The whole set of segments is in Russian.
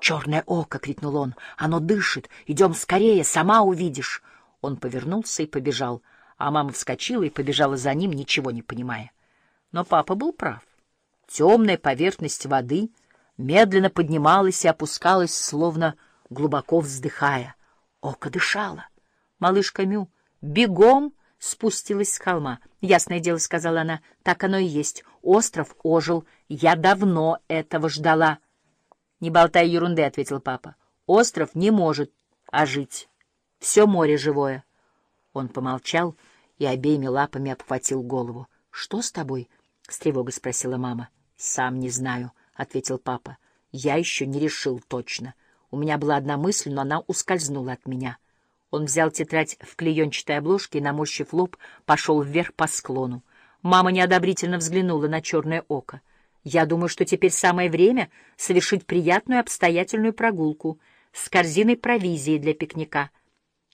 «Черное око!» — крикнул он. «Оно дышит! Идем скорее, сама увидишь!» Он повернулся и побежал, а мама вскочила и побежала за ним, ничего не понимая. Но папа был прав. Темная поверхность воды медленно поднималась и опускалась, словно глубоко вздыхая. Око дышало. Малышка Мю бегом спустилась с холма. «Ясное дело», — сказала она, — «так оно и есть. Остров ожил. Я давно этого ждала». «Не болтай ерунды», — ответил папа. «Остров не может ожить. Все море живое». Он помолчал и обеими лапами обхватил голову. «Что с тобой?» — с тревогой спросила мама. «Сам не знаю», — ответил папа. «Я еще не решил точно. У меня была одна мысль, но она ускользнула от меня». Он взял тетрадь в клеенчатой обложке и, наморщив лоб, пошел вверх по склону. Мама неодобрительно взглянула на черное око. «Я думаю, что теперь самое время совершить приятную обстоятельную прогулку с корзиной провизии для пикника».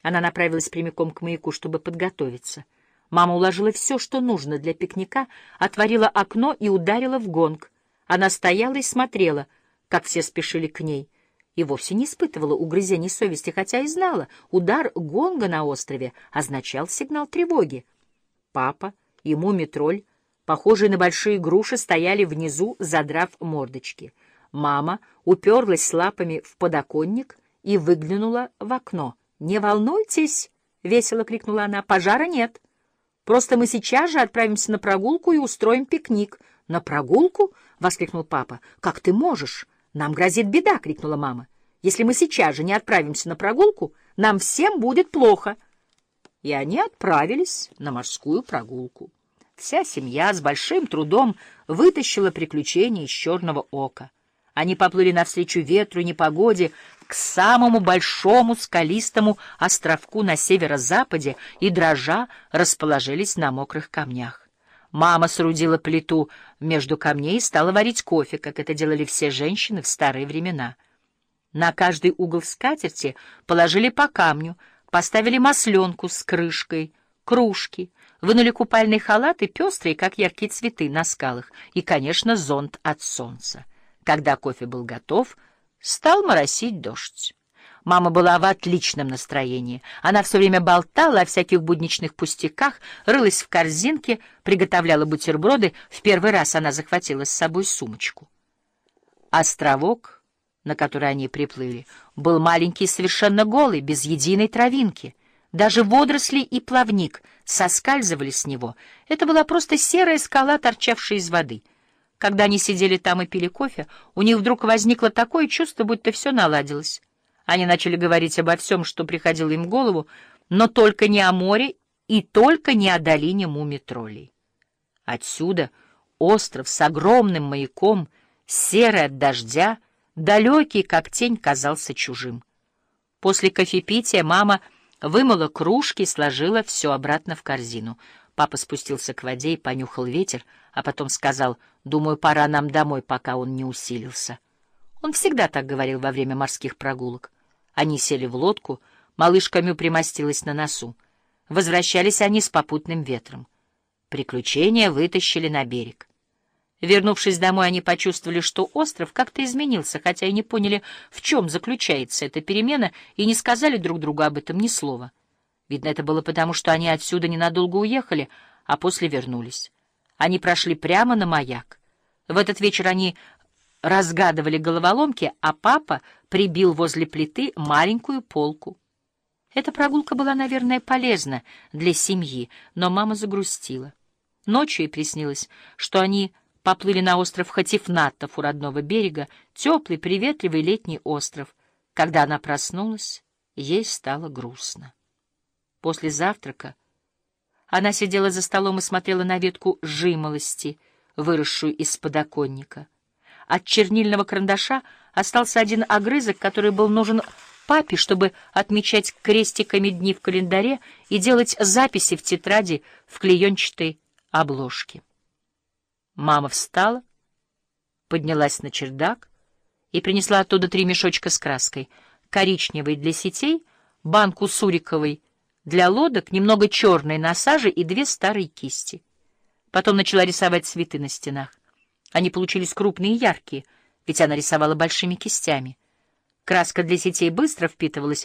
Она направилась прямиком к маяку, чтобы подготовиться. Мама уложила все, что нужно для пикника, отворила окно и ударила в гонг. Она стояла и смотрела, как все спешили к ней — и вовсе не испытывала угрызений совести, хотя и знала, удар гонга на острове означал сигнал тревоги. Папа и муми-тролль, похожие на большие груши, стояли внизу, задрав мордочки. Мама уперлась лапами в подоконник и выглянула в окно. «Не волнуйтесь!» — весело крикнула она. «Пожара нет. Просто мы сейчас же отправимся на прогулку и устроим пикник». «На прогулку?» — воскликнул папа. «Как ты можешь?» «Нам грозит беда!» — крикнула мама. «Если мы сейчас же не отправимся на прогулку, нам всем будет плохо!» И они отправились на морскую прогулку. Вся семья с большим трудом вытащила приключения из черного ока. Они поплыли навстречу ветру и непогоде к самому большому скалистому островку на северо-западе и, дрожа, расположились на мокрых камнях. Мама соорудила плиту между камней и стала варить кофе, как это делали все женщины в старые времена. На каждый угол скатерти положили по камню, поставили масленку с крышкой, кружки, вынули купальные халаты, пестрые, как яркие цветы, на скалах, и, конечно, зонт от солнца. Когда кофе был готов, стал моросить дождь. Мама была в отличном настроении. Она все время болтала о всяких будничных пустяках, рылась в корзинке, приготовляла бутерброды. В первый раз она захватила с собой сумочку. Островок, на который они приплыли, был маленький и совершенно голый, без единой травинки. Даже водоросли и плавник соскальзывали с него. Это была просто серая скала, торчавшая из воды. Когда они сидели там и пили кофе, у них вдруг возникло такое чувство, будто все наладилось. Они начали говорить обо всем, что приходило им в голову, но только не о море и только не о долине муми-троллей. Отсюда остров с огромным маяком, серый от дождя, далекий, как тень, казался чужим. После кофепития мама вымыла кружки и сложила все обратно в корзину. Папа спустился к воде и понюхал ветер, а потом сказал, «Думаю, пора нам домой, пока он не усилился». Он всегда так говорил во время морских прогулок. Они сели в лодку, малышка Мю примостилась на носу. Возвращались они с попутным ветром. Приключения вытащили на берег. Вернувшись домой, они почувствовали, что остров как-то изменился, хотя и не поняли, в чем заключается эта перемена, и не сказали друг другу об этом ни слова. Видно, это было потому, что они отсюда ненадолго уехали, а после вернулись. Они прошли прямо на маяк. В этот вечер они разгадывали головоломки, а папа прибил возле плиты маленькую полку. Эта прогулка была, наверное, полезна для семьи, но мама загрустила. Ночью ей приснилось, что они поплыли на остров Хатифнатов у родного берега, теплый, приветливый летний остров. Когда она проснулась, ей стало грустно. После завтрака она сидела за столом и смотрела на ветку жимолости, выросшую из подоконника. От чернильного карандаша остался один огрызок, который был нужен папе, чтобы отмечать крестиками дни в календаре и делать записи в тетради в клеенчатой обложке. Мама встала, поднялась на чердак и принесла оттуда три мешочка с краской. Коричневый для сетей, банку суриковой для лодок, немного черной на саже и две старые кисти. Потом начала рисовать цветы на стенах. Они получились крупные и яркие, ведь она рисовала большими кистями. Краска для сетей быстро впитывалась